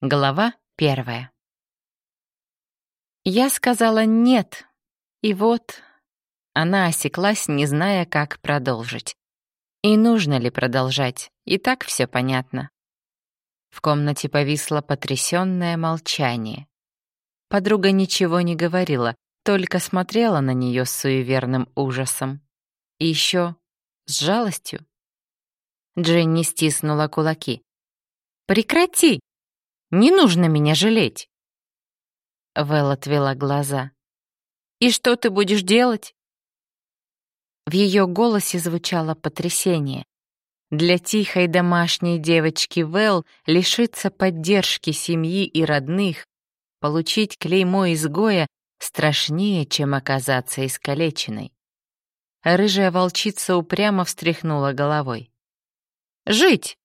Глава первая. Я сказала «нет», и вот она осеклась, не зная, как продолжить. И нужно ли продолжать, и так все понятно. В комнате повисло потрясённое молчание. Подруга ничего не говорила, только смотрела на неё с суеверным ужасом. И ещё с жалостью. Дженни стиснула кулаки. «Прекрати!» Не нужно меня жалеть. Вэл отвела глаза. «И что ты будешь делать?» В ее голосе звучало потрясение. Для тихой домашней девочки Вэл лишиться поддержки семьи и родных, получить клеймо изгоя страшнее, чем оказаться искалеченной. Рыжая волчица упрямо встряхнула головой. «Жить!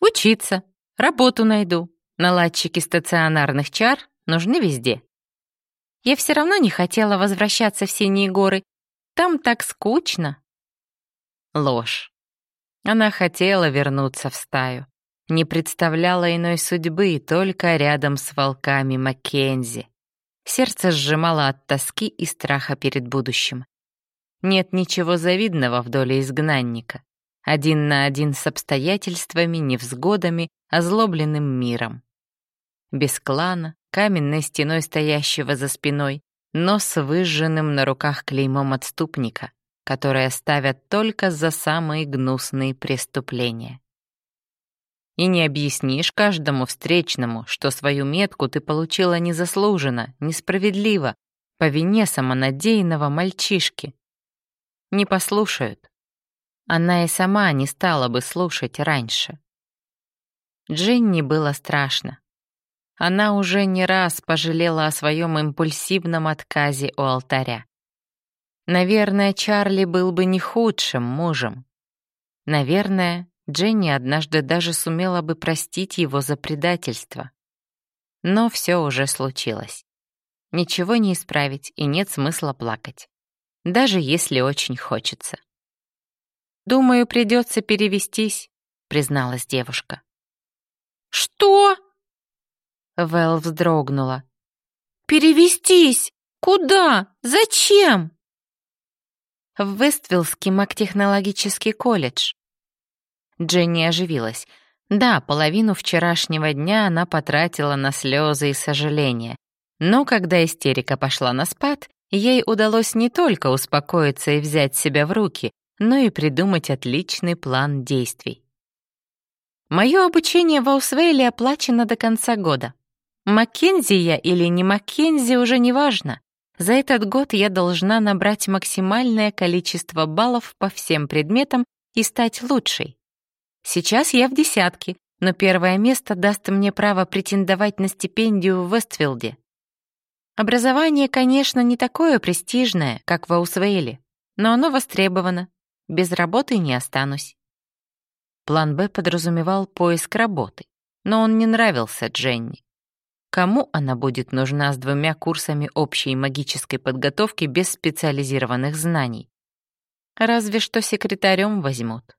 Учиться! Работу найду! Наладчики стационарных чар нужны везде. Я все равно не хотела возвращаться в Синие горы. Там так скучно. Ложь. Она хотела вернуться в стаю. Не представляла иной судьбы, только рядом с волками Маккензи. Сердце сжимало от тоски и страха перед будущим. Нет ничего завидного в доле изгнанника. Один на один с обстоятельствами, невзгодами, озлобленным миром без клана, каменной стеной стоящего за спиной, но с выжженным на руках клеймом отступника, которое ставят только за самые гнусные преступления. И не объяснишь каждому встречному, что свою метку ты получила незаслуженно, несправедливо, по вине самонадеянного мальчишки. Не послушают. Она и сама не стала бы слушать раньше. Джинни было страшно. Она уже не раз пожалела о своем импульсивном отказе у алтаря. Наверное, Чарли был бы не худшим мужем. Наверное, Дженни однажды даже сумела бы простить его за предательство. Но все уже случилось. Ничего не исправить и нет смысла плакать. Даже если очень хочется. «Думаю, придется перевестись», — призналась девушка. «Что?» Вэл вздрогнула. «Перевестись! Куда? Зачем?» «В Вествиллский магтехнологический колледж». Дженни оживилась. Да, половину вчерашнего дня она потратила на слезы и сожаления. Но когда истерика пошла на спад, ей удалось не только успокоиться и взять себя в руки, но и придумать отличный план действий. Мое обучение в Аусвейле оплачено до конца года. Маккензи я или не Маккензи уже не важно. За этот год я должна набрать максимальное количество баллов по всем предметам и стать лучшей. Сейчас я в десятке, но первое место даст мне право претендовать на стипендию в Вестфилде. Образование, конечно, не такое престижное, как в Аусвейле, но оно востребовано. Без работы не останусь. План «Б» подразумевал поиск работы, но он не нравился Дженни. Кому она будет нужна с двумя курсами общей магической подготовки без специализированных знаний? Разве что секретарем возьмут.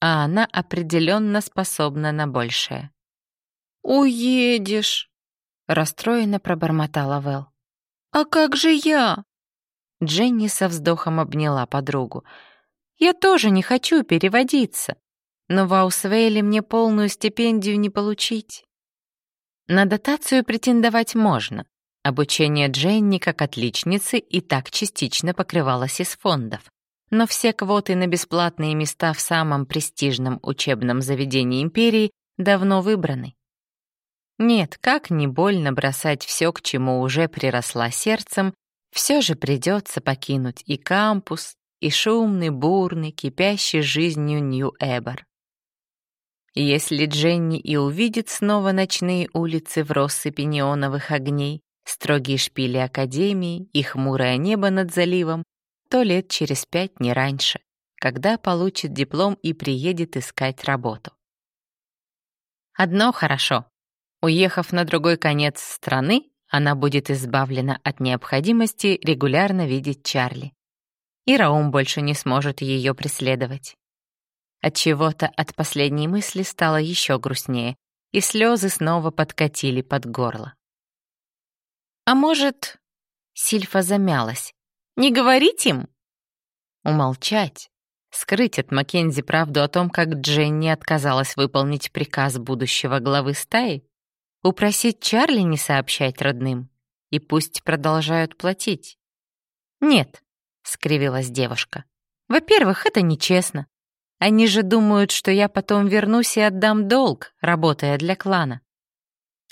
А она определенно способна на большее. «Уедешь!» — расстроенно пробормотала Вэл. «А как же я?» Дженни со вздохом обняла подругу. «Я тоже не хочу переводиться, но в Аусвейле мне полную стипендию не получить». На дотацию претендовать можно. Обучение Дженни как отличницы и так частично покрывалось из фондов. Но все квоты на бесплатные места в самом престижном учебном заведении империи давно выбраны. Нет, как не больно бросать все, к чему уже приросла сердцем, все же придется покинуть и кампус, и шумный, бурный, кипящий жизнью Нью-Эбор. Если Дженни и увидит снова ночные улицы в россыпи неоновых огней, строгие шпили Академии и хмурое небо над заливом, то лет через пять не раньше, когда получит диплом и приедет искать работу. Одно хорошо. Уехав на другой конец страны, она будет избавлена от необходимости регулярно видеть Чарли. И Раум больше не сможет ее преследовать. От чего-то от последней мысли стало еще грустнее. и слезы снова подкатили под горло. «А может...» — Сильфа замялась. «Не говорить им?» Умолчать. Скрыть от Маккензи правду о том, как Дженни отказалась выполнить приказ будущего главы стаи? Упросить Чарли не сообщать родным? И пусть продолжают платить? «Нет», — скривилась девушка. «Во-первых, это нечестно. Они же думают, что я потом вернусь и отдам долг, работая для клана.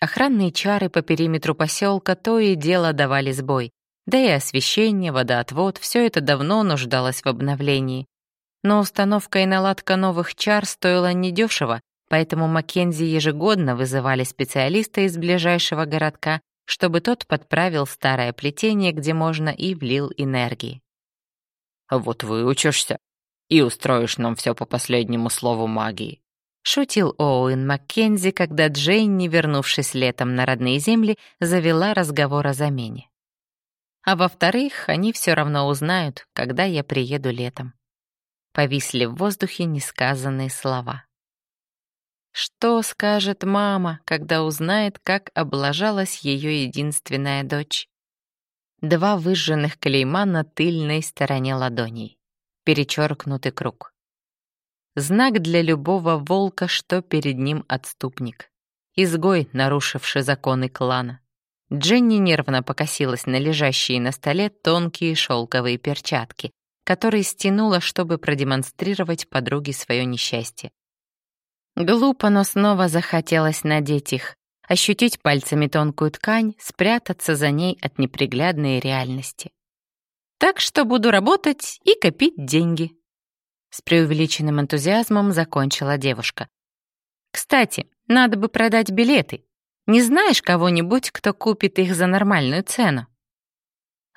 Охранные чары по периметру поселка то и дело давали сбой. Да и освещение, водоотвод — все это давно нуждалось в обновлении. Но установка и наладка новых чар стоила недешево, поэтому Маккензи ежегодно вызывали специалиста из ближайшего городка, чтобы тот подправил старое плетение, где можно, и влил энергии. «Вот выучишься, и устроишь нам все по последнему слову магии», шутил Оуэн Маккензи, когда Джейн, вернувшись летом на родные земли, завела разговор о замене. А во-вторых, они все равно узнают, когда я приеду летом. Повисли в воздухе несказанные слова. Что скажет мама, когда узнает, как облажалась ее единственная дочь? Два выжженных клейма на тыльной стороне ладоней перечеркнутый круг. Знак для любого волка, что перед ним отступник. Изгой, нарушивший законы клана. Дженни нервно покосилась на лежащие на столе тонкие шелковые перчатки, которые стянула, чтобы продемонстрировать подруге свое несчастье. Глупо, но снова захотелось надеть их, ощутить пальцами тонкую ткань, спрятаться за ней от неприглядной реальности. Так что буду работать и копить деньги. С преувеличенным энтузиазмом закончила девушка. Кстати, надо бы продать билеты. Не знаешь кого-нибудь, кто купит их за нормальную цену?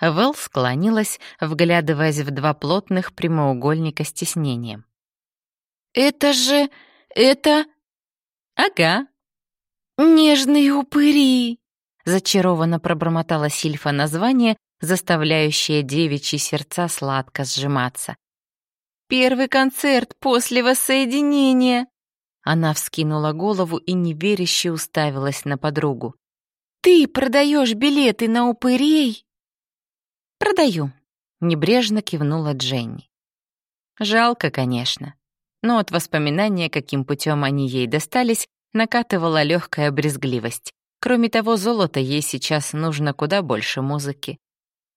Вэл склонилась, вглядываясь в два плотных прямоугольника с тиснением. «Это же... это...» «Ага». «Нежные упыри!» Зачарованно пробормотала Сильфа название, заставляющее девичьи сердца сладко сжиматься. «Первый концерт после воссоединения!» Она вскинула голову и неверяще уставилась на подругу. «Ты продаешь билеты на упырей?» «Продаю», — небрежно кивнула Дженни. Жалко, конечно, но от воспоминания, каким путем они ей достались, накатывала легкая брезгливость. Кроме того, золото ей сейчас нужно куда больше музыки.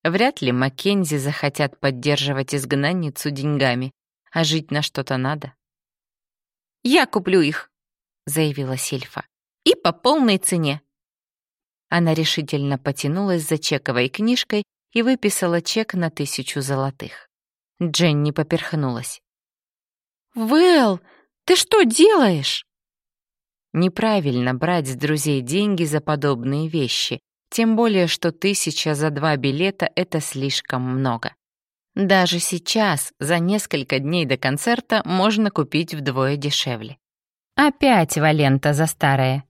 Вряд ли Маккензи захотят поддерживать изгнанницу деньгами, а жить на что-то надо. «Я куплю их», — заявила Сильфа. «И по полной цене». Она решительно потянулась за чековой книжкой и выписала чек на тысячу золотых. Дженни поперхнулась. «Вэл, ты что делаешь?» Неправильно брать с друзей деньги за подобные вещи, тем более, что тысяча за два билета — это слишком много. Даже сейчас, за несколько дней до концерта, можно купить вдвое дешевле. Опять Валента за старое.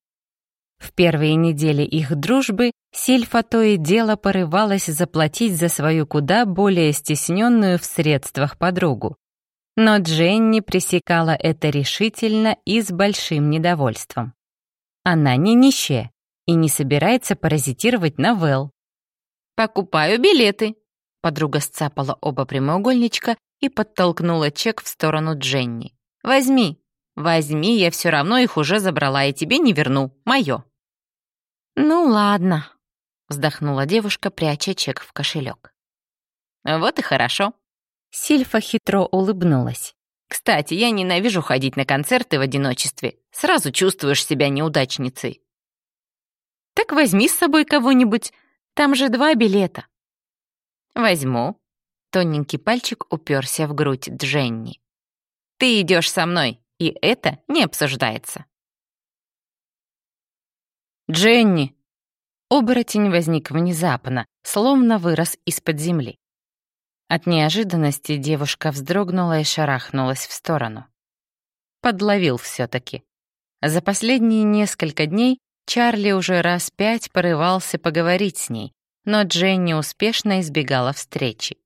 В первые недели их дружбы Сильфа то и дело порывалась заплатить за свою куда более стесненную в средствах подругу. Но Дженни пресекала это решительно и с большим недовольством. Она не нищая, и не собирается паразитировать на Вэл. «Покупаю билеты», — подруга сцапала оба прямоугольничка и подтолкнула чек в сторону Дженни. «Возьми, возьми, я все равно их уже забрала и тебе не верну, мое». «Ну ладно», — вздохнула девушка, пряча чек в кошелек. «Вот и хорошо». Сильфа хитро улыбнулась. «Кстати, я ненавижу ходить на концерты в одиночестве. Сразу чувствуешь себя неудачницей. Так возьми с собой кого-нибудь, там же два билета». «Возьму». Тоненький пальчик уперся в грудь Дженни. «Ты идешь со мной, и это не обсуждается». «Дженни!» Оборотень возник внезапно, словно вырос из-под земли. От неожиданности девушка вздрогнула и шарахнулась в сторону. Подловил все-таки. За последние несколько дней Чарли уже раз пять порывался поговорить с ней, но Дженни успешно избегала встречи.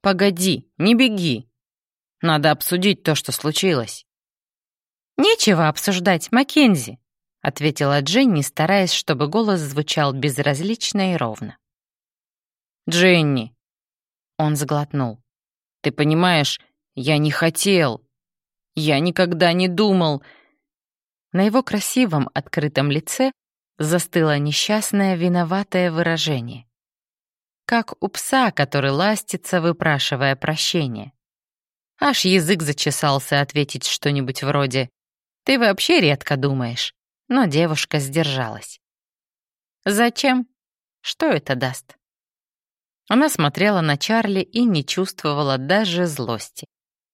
«Погоди, не беги. Надо обсудить то, что случилось». «Нечего обсуждать, Маккензи. — ответила Дженни, стараясь, чтобы голос звучал безразлично и ровно. «Дженни!» Он сглотнул. «Ты понимаешь, я не хотел. Я никогда не думал...» На его красивом открытом лице застыло несчастное виноватое выражение. Как у пса, который ластится, выпрашивая прощения. Аж язык зачесался ответить что-нибудь вроде «Ты вообще редко думаешь», но девушка сдержалась. «Зачем? Что это даст?» Она смотрела на Чарли и не чувствовала даже злости,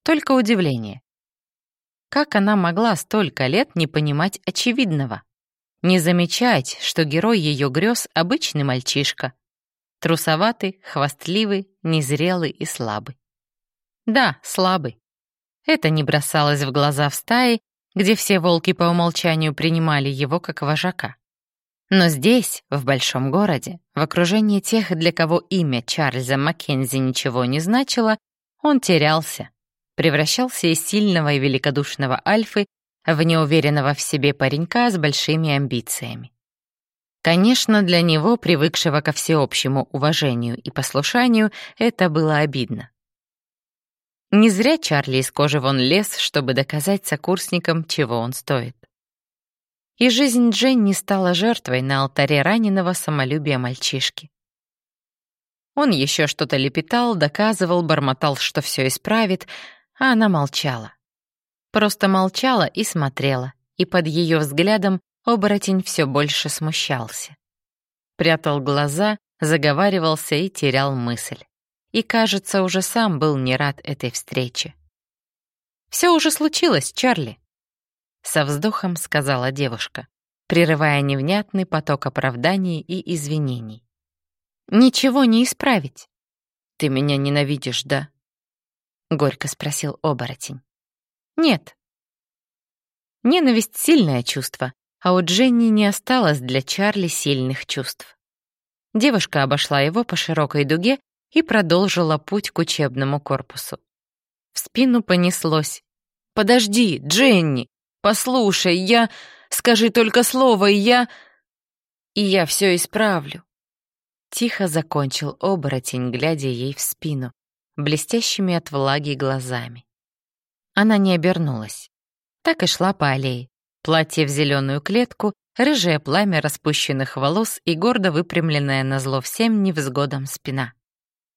только удивление. Как она могла столько лет не понимать очевидного? Не замечать, что герой ее грез — обычный мальчишка. Трусоватый, хвастливый, незрелый и слабый. Да, слабый. Это не бросалось в глаза в стае, где все волки по умолчанию принимали его как вожака. Но здесь, в большом городе, в окружении тех, для кого имя Чарльза Маккензи ничего не значило, он терялся, превращался из сильного и великодушного альфы в неуверенного в себе паренька с большими амбициями. Конечно, для него, привыкшего ко всеобщему уважению и послушанию, это было обидно. Не зря Чарли из кожи вон лез, чтобы доказать сокурсникам, чего он стоит. И жизнь Дженни стала жертвой на алтаре раненого самолюбия мальчишки. Он еще что-то лепетал, доказывал, бормотал, что все исправит, а она молчала. Просто молчала и смотрела, и под ее взглядом оборотень все больше смущался. Прятал глаза, заговаривался и терял мысль и, кажется, уже сам был не рад этой встрече. «Все уже случилось, Чарли», — со вздохом сказала девушка, прерывая невнятный поток оправданий и извинений. «Ничего не исправить». «Ты меня ненавидишь, да?» — горько спросил оборотень. «Нет». Ненависть — сильное чувство, а у Дженни не осталось для Чарли сильных чувств. Девушка обошла его по широкой дуге и продолжила путь к учебному корпусу. В спину понеслось. «Подожди, Дженни! Послушай, я... Скажи только слово, и я... И я все исправлю!» Тихо закончил оборотень, глядя ей в спину, блестящими от влаги глазами. Она не обернулась. Так и шла по аллее. Платье в зеленую клетку, рыжее пламя распущенных волос и гордо выпрямленная на зло всем невзгодам спина.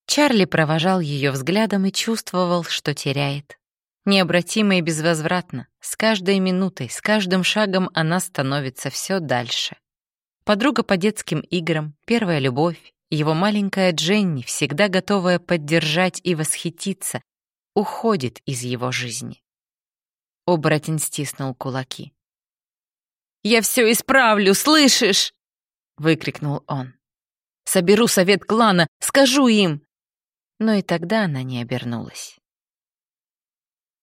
Чарли провожал ее взглядом и чувствовал, что теряет. Необратимо и безвозвратно, с каждой минутой, с каждым шагом она становится все дальше. Подруга по детским играм, первая любовь, его маленькая Дженни, всегда готовая поддержать и восхититься, уходит из его жизни. Оборотень стиснул кулаки. «Я все исправлю, слышишь?» — выкрикнул он. «Соберу совет клана, скажу им, но и тогда она не обернулась.